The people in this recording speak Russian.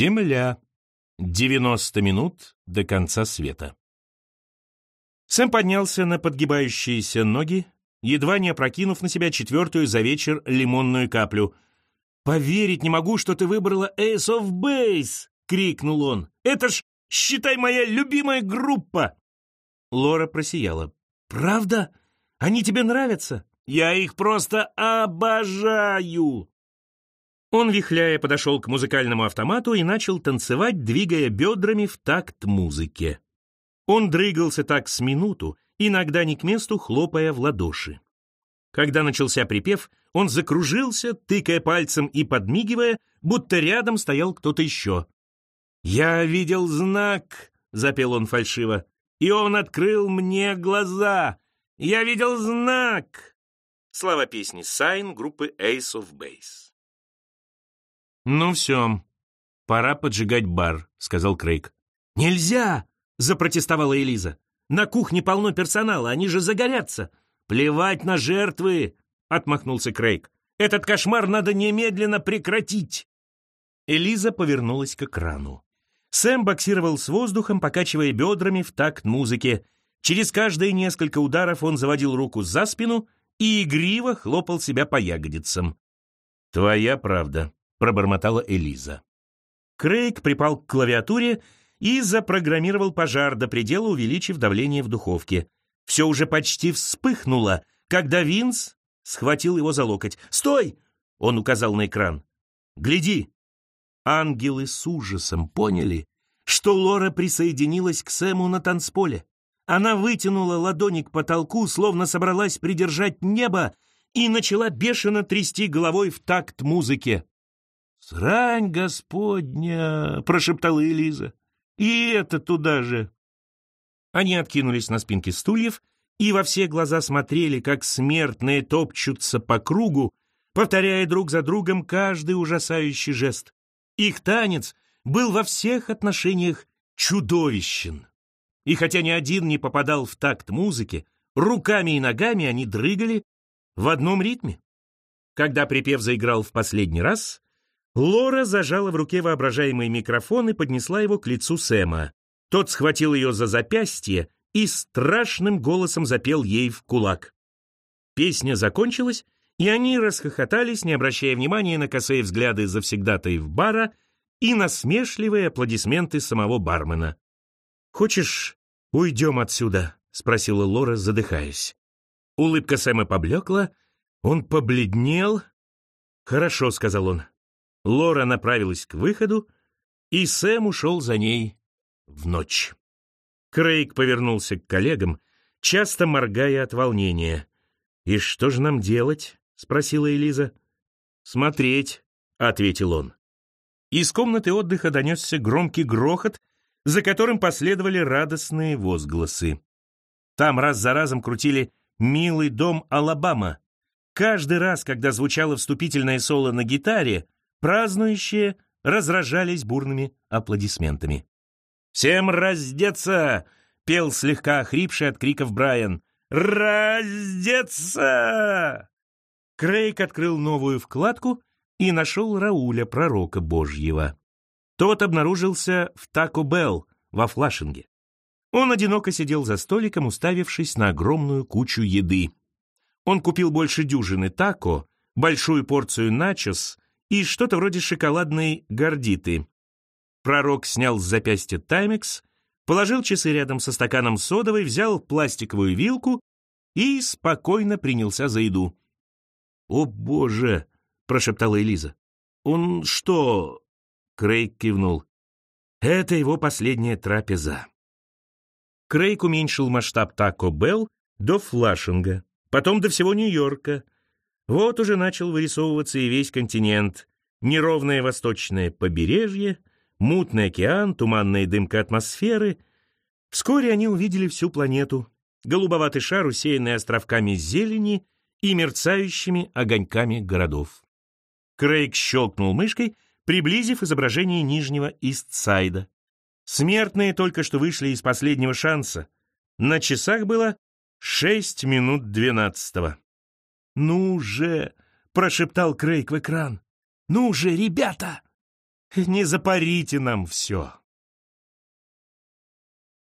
Земля. 90 минут до конца света. Сэм поднялся на подгибающиеся ноги, едва не опрокинув на себя четвертую за вечер лимонную каплю. «Поверить не могу, что ты выбрала Ace of Base!» — крикнул он. «Это ж, считай, моя любимая группа!» Лора просияла. «Правда? Они тебе нравятся? Я их просто обожаю!» Он, вихляя, подошел к музыкальному автомату и начал танцевать, двигая бедрами в такт музыке. Он дрыгался так с минуту, иногда не к месту, хлопая в ладоши. Когда начался припев, он закружился, тыкая пальцем и подмигивая, будто рядом стоял кто-то еще. «Я видел знак», — запел он фальшиво, — «и он открыл мне глаза. Я видел знак». Слова песни «Sign» группы Ace of Base. «Ну все, пора поджигать бар», — сказал Крейг. «Нельзя!» — запротестовала Элиза. «На кухне полно персонала, они же загорятся!» «Плевать на жертвы!» — отмахнулся Крейг. «Этот кошмар надо немедленно прекратить!» Элиза повернулась к экрану. Сэм боксировал с воздухом, покачивая бедрами в такт музыки. Через каждые несколько ударов он заводил руку за спину и игриво хлопал себя по ягодицам. «Твоя правда», пробормотала Элиза. Крейг припал к клавиатуре и запрограммировал пожар до предела, увеличив давление в духовке. Все уже почти вспыхнуло, когда Винс схватил его за локоть. «Стой!» — он указал на экран. «Гляди!» Ангелы с ужасом поняли, что Лора присоединилась к Сэму на танцполе. Она вытянула ладони к потолку, словно собралась придержать небо, и начала бешено трясти головой в такт музыке. «Срань господня!» — прошептала Элиза. «И это туда же!» Они откинулись на спинки стульев и во все глаза смотрели, как смертные топчутся по кругу, повторяя друг за другом каждый ужасающий жест. Их танец был во всех отношениях чудовищен. И хотя ни один не попадал в такт музыки, руками и ногами они дрыгали в одном ритме. Когда припев заиграл в последний раз, Лора зажала в руке воображаемый микрофон и поднесла его к лицу Сэма. Тот схватил ее за запястье и страшным голосом запел ей в кулак. Песня закончилась, и они расхохотались, не обращая внимания на косые взгляды завсегдатаев бара и насмешливые аплодисменты самого бармена. «Хочешь, уйдем отсюда?» — спросила Лора, задыхаясь. Улыбка Сэма поблекла, он побледнел. «Хорошо», — сказал он, Лора направилась к выходу, и Сэм ушел за ней в ночь. Крейг повернулся к коллегам, часто моргая от волнения. «И что же нам делать?» — спросила Элиза. «Смотреть», — ответил он. Из комнаты отдыха донесся громкий грохот, за которым последовали радостные возгласы. Там раз за разом крутили «Милый дом Алабама». Каждый раз, когда звучало вступительное соло на гитаре, Празднующие разражались бурными аплодисментами. «Всем раздеться!» — пел слегка охрипший от криков Брайан. «Раздеться!» Крейг открыл новую вкладку и нашел Рауля, пророка Божьего. Тот обнаружился в Тако Белл во Флашинге. Он одиноко сидел за столиком, уставившись на огромную кучу еды. Он купил больше дюжины тако, большую порцию начос и что-то вроде шоколадной гордиты. Пророк снял с запястья таймекс, положил часы рядом со стаканом содовой, взял пластиковую вилку и спокойно принялся за еду. «О, боже!» — прошептала Элиза. «Он что?» — Крейг кивнул. «Это его последняя трапеза». Крейг уменьшил масштаб Тако Белл до Флашинга, потом до всего Нью-Йорка, вот уже начал вырисовываться и весь континент. Неровное восточное побережье, мутный океан, туманная дымка атмосферы. Вскоре они увидели всю планету. Голубоватый шар, усеянный островками зелени и мерцающими огоньками городов. Крейг щелкнул мышкой, приблизив изображение нижнего Истсайда. Смертные только что вышли из последнего шанса. На часах было шесть минут двенадцатого. «Ну же!» — прошептал Крейг в экран. «Ну же, ребята!» Не запарите нам все.